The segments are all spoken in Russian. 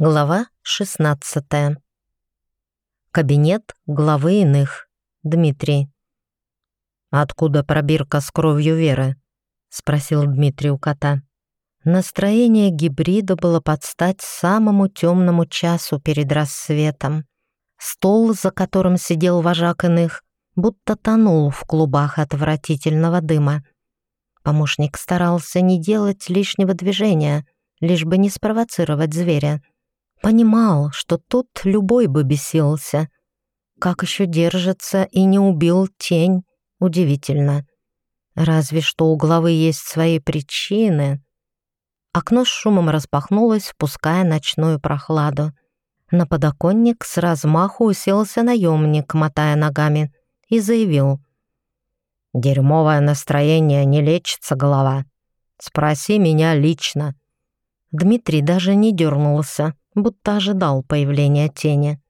Глава 16. Кабинет главы иных. Дмитрий. «Откуда пробирка с кровью Веры?» — спросил Дмитрий у кота. Настроение гибрида было под стать самому темному часу перед рассветом. Стол, за которым сидел вожак иных, будто тонул в клубах отвратительного дыма. Помощник старался не делать лишнего движения, лишь бы не спровоцировать зверя — Понимал, что тут любой бы бесился. Как еще держится и не убил тень, удивительно. Разве что у главы есть свои причины. Окно с шумом распахнулось, впуская ночную прохладу. На подоконник с размаху уселся наемник, мотая ногами, и заявил. «Дерьмовое настроение не лечится голова. Спроси меня лично». Дмитрий даже не дернулся, будто ожидал появления тени.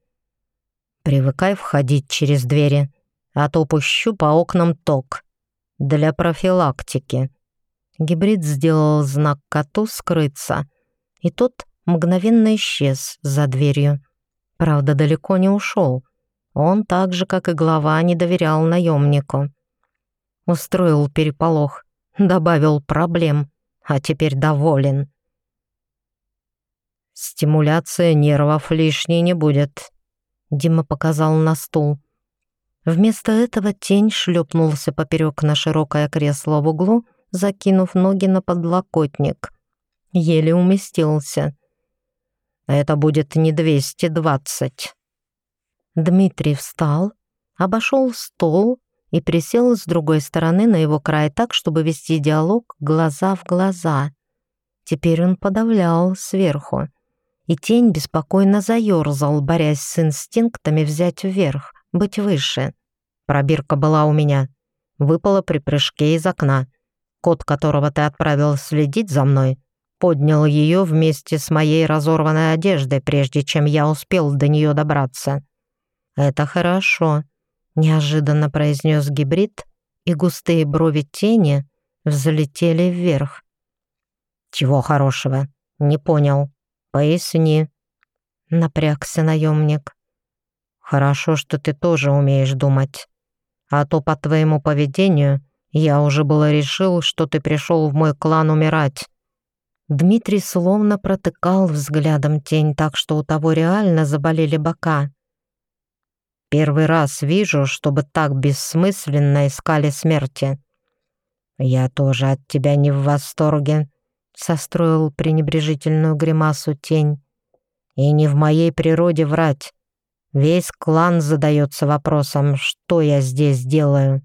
«Привыкай входить через двери, а то пущу по окнам ток. Для профилактики». Гибрид сделал знак коту скрыться, и тот мгновенно исчез за дверью. Правда, далеко не ушел. Он так же, как и глава, не доверял наемнику. Устроил переполох, добавил проблем, а теперь доволен. «Стимуляция нервов лишней не будет», — Дима показал на стул. Вместо этого тень шлепнулся поперек на широкое кресло в углу, закинув ноги на подлокотник. Еле уместился. «Это будет не двести двадцать». Дмитрий встал, обошел стол и присел с другой стороны на его край так, чтобы вести диалог глаза в глаза. Теперь он подавлял сверху и тень беспокойно заерзал, борясь с инстинктами взять вверх, быть выше. Пробирка была у меня. Выпала при прыжке из окна. Кот, которого ты отправил следить за мной, поднял ее вместе с моей разорванной одеждой, прежде чем я успел до нее добраться. «Это хорошо», — неожиданно произнес гибрид, и густые брови тени взлетели вверх. «Чего хорошего? Не понял». «Поясни», — напрягся наемник. «Хорошо, что ты тоже умеешь думать. А то по твоему поведению я уже было решил, что ты пришел в мой клан умирать». Дмитрий словно протыкал взглядом тень так, что у того реально заболели бока. «Первый раз вижу, чтобы так бессмысленно искали смерти. Я тоже от тебя не в восторге», состроил пренебрежительную гримасу тень. «И не в моей природе врать. Весь клан задается вопросом, что я здесь делаю,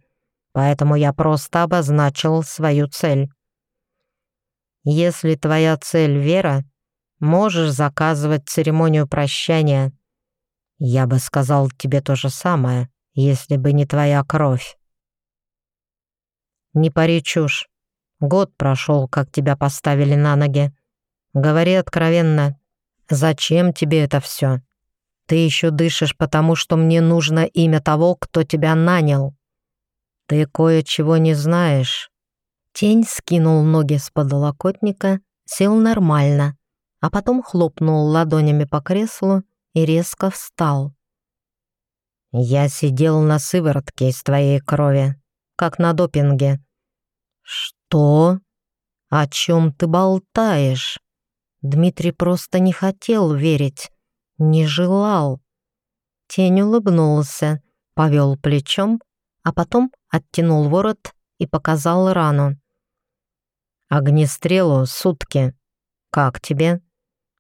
поэтому я просто обозначил свою цель. Если твоя цель — вера, можешь заказывать церемонию прощания. Я бы сказал тебе то же самое, если бы не твоя кровь. Не пари чушь. Год прошел, как тебя поставили на ноги. Говори откровенно, зачем тебе это все? Ты еще дышишь, потому что мне нужно имя того, кто тебя нанял. Ты кое-чего не знаешь. Тень скинул ноги с подлокотника, сел нормально, а потом хлопнул ладонями по креслу и резко встал. «Я сидел на сыворотке из твоей крови, как на допинге. «Что? О чем ты болтаешь?» Дмитрий просто не хотел верить, не желал. Тень улыбнулся, повел плечом, а потом оттянул ворот и показал рану. «Огнестрелу сутки. Как тебе?»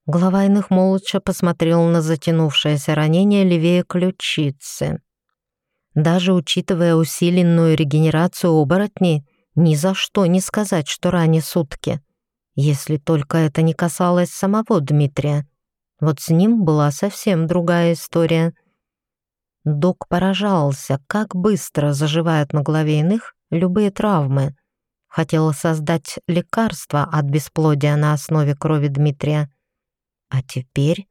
Глава иных молча посмотрел на затянувшееся ранение левее ключицы. Даже учитывая усиленную регенерацию оборотней, ни за что не сказать, что ранее сутки. Если только это не касалось самого Дмитрия. Вот с ним была совсем другая история. Док поражался, как быстро заживают на голове иных любые травмы. Хотел создать лекарство от бесплодия на основе крови Дмитрия. А теперь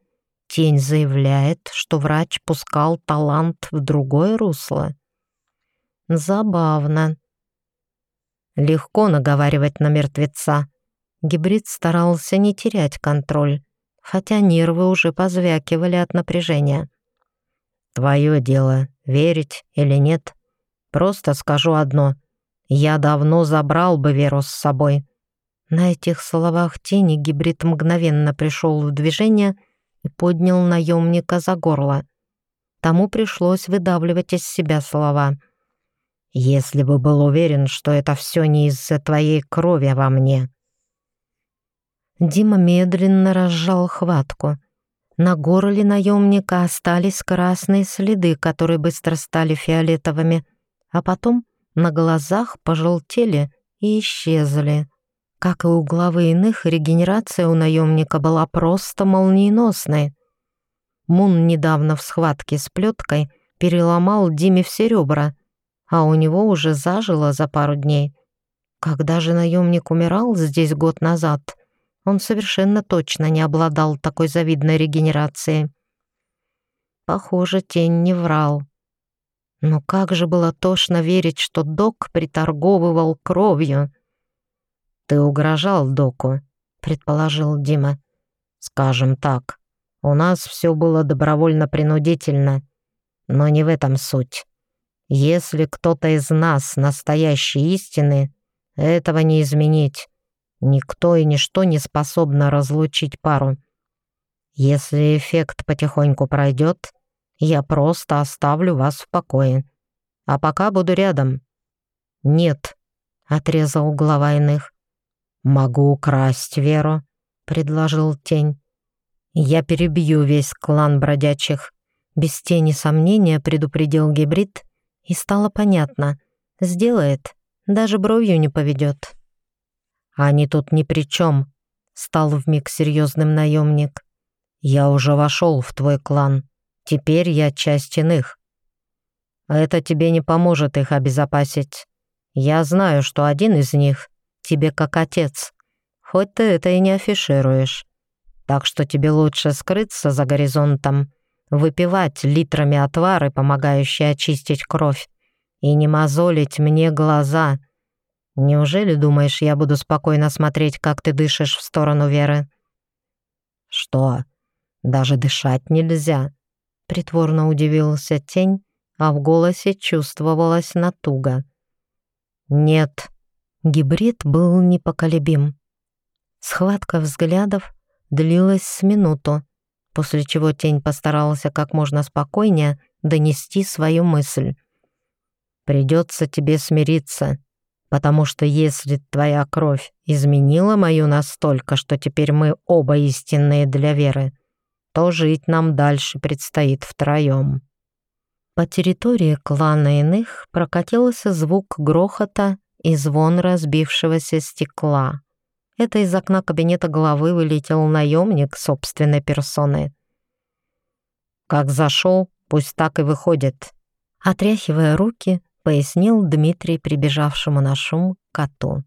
тень заявляет, что врач пускал талант в другое русло. Забавно. Легко наговаривать на мертвеца. Гибрид старался не терять контроль. хотя нервы уже позвякивали от напряжения. «Твое дело, верить или нет. Просто скажу одно. Я давно забрал бы Веру с собой». На этих словах тени гибрид мгновенно пришел в движение и поднял наемника за горло. Тому пришлось выдавливать из себя слова. «Если бы был уверен, что это все не из-за твоей крови во мне». Дима медленно разжал хватку. На горле наемника остались красные следы, которые быстро стали фиолетовыми, а потом на глазах пожелтели и исчезли. Как и у главы иных, регенерация у наемника была просто молниеносной. Мун недавно в схватке с плеткой переломал Диме все ребра, а у него уже зажило за пару дней. Когда же наемник умирал здесь год назад, он совершенно точно не обладал такой завидной регенерацией. Похоже, тень не врал. Но как же было тошно верить, что док приторговывал кровью. «Ты угрожал доку», — предположил Дима. «Скажем так, у нас все было добровольно-принудительно, но не в этом суть. Если кто-то из нас настоящий истины, этого не изменить. Никто и ничто не способно разлучить пару. Если эффект потихоньку пройдет, я просто оставлю вас в покое. А пока буду рядом». «Нет», — отрезал глава иных. «Могу украсть Веру», — предложил тень. «Я перебью весь клан бродячих». Без тени сомнения предупредил гибрид, и стало понятно. Сделает, даже бровью не поведет. «Они тут ни при чем», — стал вмиг серьезным наемник. «Я уже вошел в твой клан. Теперь я часть иных. Это тебе не поможет их обезопасить. Я знаю, что один из них тебе как отец, хоть ты это и не афишируешь. Так что тебе лучше скрыться за горизонтом, выпивать литрами отвары, помогающие очистить кровь, и не мозолить мне глаза — Неужели думаешь, я буду спокойно смотреть, как ты дышишь в сторону Веры? Что? Даже дышать нельзя? Притворно удивился тень, а в голосе чувствовалась натуга. Нет, гибрид был непоколебим. Схватка взглядов длилась с минуту, после чего тень постарался как можно спокойнее донести свою мысль. «Придется тебе смириться», потому что если твоя кровь изменила мою настолько, что теперь мы оба истинные для веры, то жить нам дальше предстоит втроем». По территории клана иных прокатился звук грохота и звон разбившегося стекла. Это из окна кабинета главы вылетел наемник собственной персоны. «Как зашел, пусть так и выходит». Отряхивая руки, пояснил Дмитрий прибежавшему на шум коту.